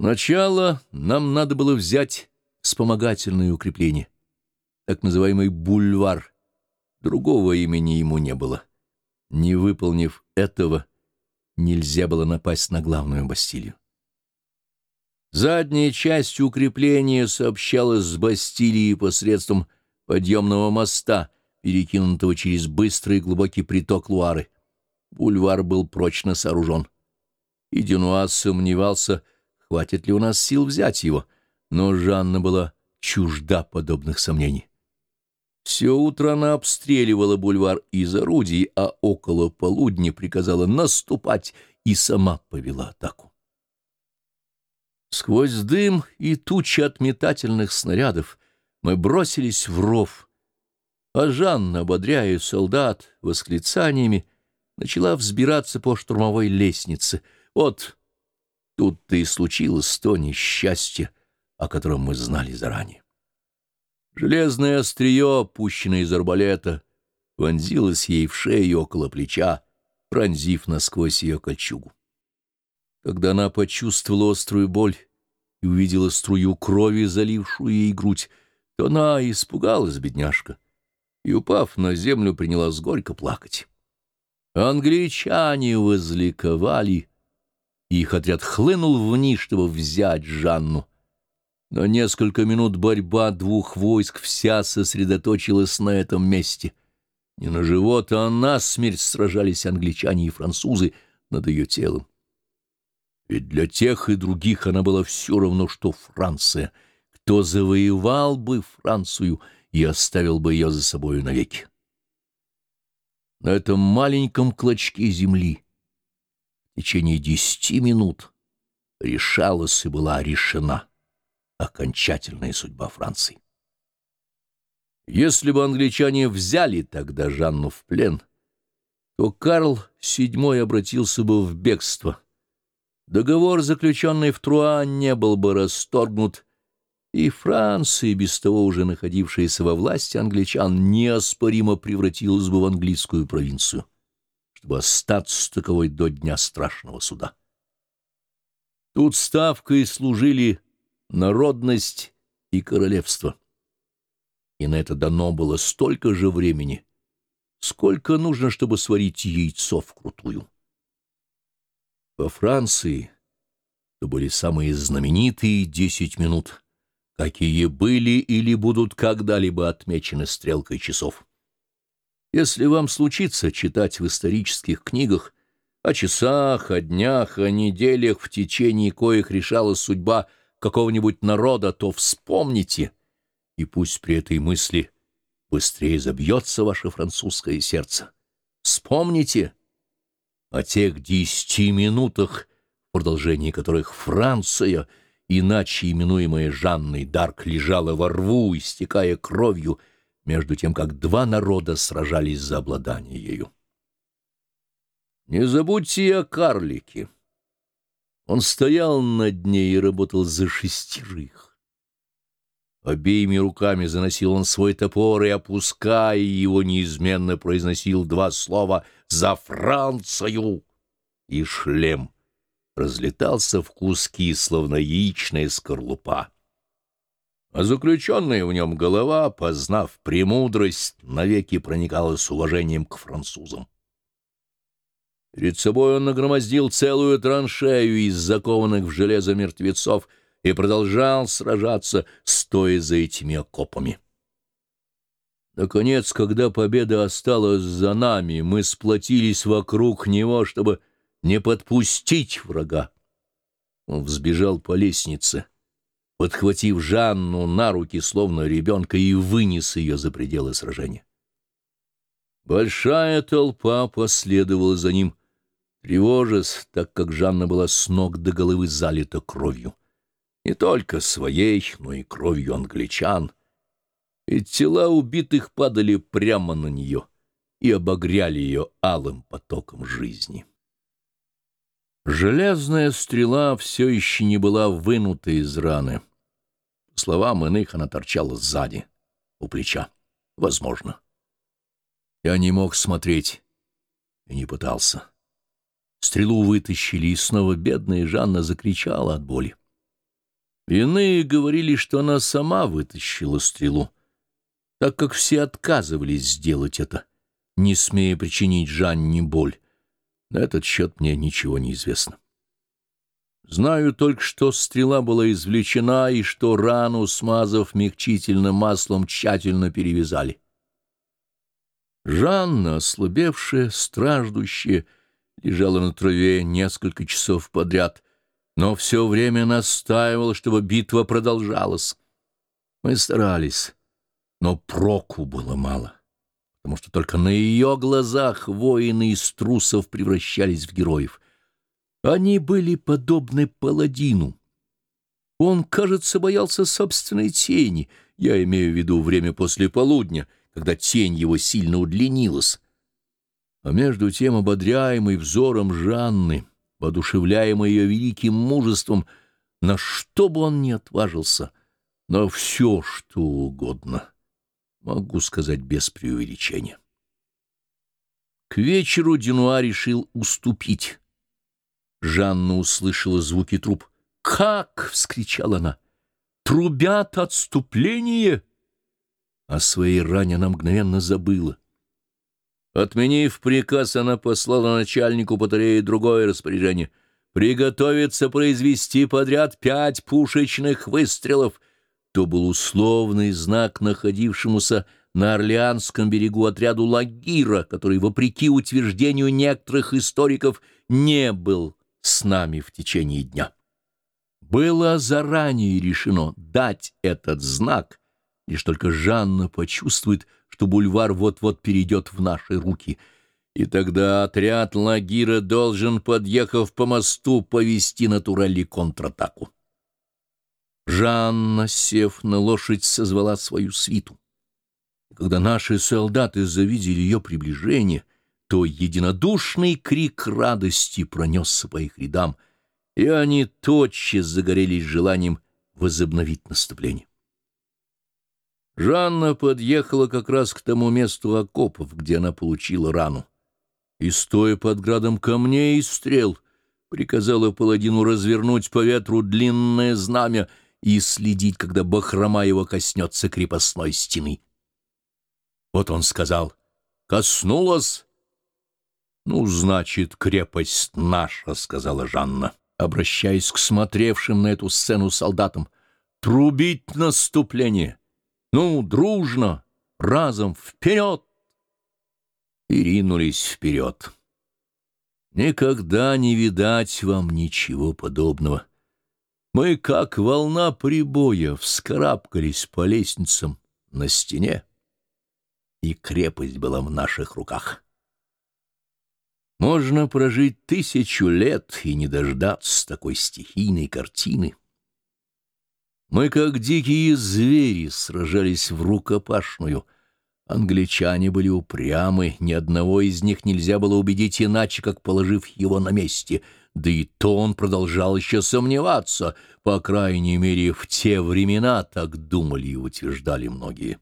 Сначала нам надо было взять вспомогательное укрепление, так называемый бульвар. Другого имени ему не было. Не выполнив этого, нельзя было напасть на главную Бастилию. Задняя часть укрепления сообщалась с Бастилией посредством подъемного моста, перекинутого через быстрый глубокий приток Луары. Бульвар был прочно сооружен. И Дюнуаз сомневался, хватит ли у нас сил взять его, но Жанна была чужда подобных сомнений. Все утро она обстреливала бульвар из орудий, а около полудня приказала наступать и сама повела атаку. Сквозь дым и тучи от метательных снарядов мы бросились в ров, а Жанна, ободряя солдат восклицаниями, начала взбираться по штурмовой лестнице. Вот тут-то и случилось то несчастье, о котором мы знали заранее. Железное острие, пущенное из арбалета, вонзилось ей в шею около плеча, пронзив насквозь ее кольчугу. Когда она почувствовала острую боль и увидела струю крови, залившую ей грудь, то она испугалась, бедняжка, и, упав на землю, принялась горько плакать. Англичане возликовали, их отряд хлынул вниз, чтобы взять Жанну. Но несколько минут борьба двух войск вся сосредоточилась на этом месте. Не на живот, а на смерть сражались англичане и французы над ее телом. Ведь для тех и других она была все равно, что Франция. Кто завоевал бы Францию и оставил бы ее за собою навеки? На этом маленьком клочке земли в течение десяти минут решалась и была решена окончательная судьба Франции. Если бы англичане взяли тогда Жанну в плен, то Карл VII обратился бы в бегство. Договор, заключенный в Труа, не был бы расторгнут, и Франция, без того уже находившаяся во власти англичан, неоспоримо превратилась бы в английскую провинцию, чтобы остаться таковой до дня страшного суда. Тут ставкой служили народность и королевство. И на это дано было столько же времени, сколько нужно, чтобы сварить яйцо вкрутую. Во Франции то были самые знаменитые десять минут, какие были или будут когда-либо отмечены стрелкой часов. Если вам случится читать в исторических книгах о часах, о днях, о неделях, в течение коих решалась судьба какого-нибудь народа, то вспомните, и пусть при этой мысли быстрее забьется ваше французское сердце. Вспомните о тех десяти минутах, в продолжении которых Франция, иначе именуемая Жанной Дарк, лежала во рву, истекая кровью, между тем, как два народа сражались за обладание ею. Не забудьте и о карлике. Он стоял над ней и работал за шестерых. Обеими руками заносил он свой топор и, опуская его, неизменно произносил два слова «За Францию!» И шлем разлетался в куски, словно яичная скорлупа. А заключенная в нем голова, познав премудрость, навеки проникала с уважением к французам. Перед собой он нагромоздил целую траншею из закованных в железо мертвецов и продолжал сражаться, стоя за этими окопами. Наконец, когда победа осталась за нами, мы сплотились вокруг него, чтобы не подпустить врага. Он взбежал по лестнице, подхватив Жанну на руки, словно ребенка, и вынес ее за пределы сражения. Большая толпа последовала за ним, тревожась, так как Жанна была с ног до головы залита кровью. Не только своей, но и кровью англичан. И тела убитых падали прямо на нее и обогряли ее алым потоком жизни. Железная стрела все еще не была вынута из раны. По словам иных, она торчала сзади, у плеча. Возможно. Я не мог смотреть и не пытался. Стрелу вытащили, и снова бедная Жанна закричала от боли. Иные говорили, что она сама вытащила стрелу, так как все отказывались сделать это, не смея причинить Жанне боль. На этот счет мне ничего не известно. Знаю только, что стрела была извлечена и что рану, смазав мягчительным маслом, тщательно перевязали. Жанна, ослабевшая, страждущая, лежала на траве несколько часов подряд, но все время настаивала, чтобы битва продолжалась. Мы старались, но проку было мало, потому что только на ее глазах воины из трусов превращались в героев. Они были подобны паладину. Он, кажется, боялся собственной тени, я имею в виду время после полудня, когда тень его сильно удлинилась. А между тем, ободряемый взором Жанны, воодушевляемый ее великим мужеством, на что бы он ни отважился, на все, что угодно, могу сказать без преувеличения. К вечеру Дюнуа решил уступить. Жанна услышала звуки труб. «Как!» — вскричала она. «Трубят отступление!» О своей ране она мгновенно забыла. Отменив приказ, она послала начальнику батареи другое распоряжение — приготовиться произвести подряд пять пушечных выстрелов. То был условный знак находившемуся на Орлеанском берегу отряду Лагира, который, вопреки утверждению некоторых историков, не был с нами в течение дня. Было заранее решено дать этот знак, лишь только Жанна почувствует, что бульвар вот-вот перейдет в наши руки, и тогда отряд Лагира должен, подъехав по мосту, повести на Турелли контратаку. Жанна, сев на лошадь, созвала свою свиту. Когда наши солдаты завидели ее приближение, то единодушный крик радости пронесся по их рядам, и они тотчас загорелись желанием возобновить наступление. Жанна подъехала как раз к тому месту окопов, где она получила рану, и, стоя под градом камней и стрел, приказала паладину развернуть по ветру длинное знамя и следить, когда бахрома его коснется крепостной стены. Вот он сказал «Коснулась!» «Ну, значит, крепость наша», — сказала Жанна, обращаясь к смотревшим на эту сцену солдатам. «Трубить наступление!» Ну, дружно, разом, вперед! И ринулись вперед. Никогда не видать вам ничего подобного. Мы, как волна прибоя, вскарабкались по лестницам на стене, и крепость была в наших руках. Можно прожить тысячу лет и не дождаться такой стихийной картины. Мы, как дикие звери, сражались в рукопашную. Англичане были упрямы, ни одного из них нельзя было убедить иначе, как положив его на месте. Да и то он продолжал еще сомневаться, по крайней мере, в те времена так думали и утверждали многие.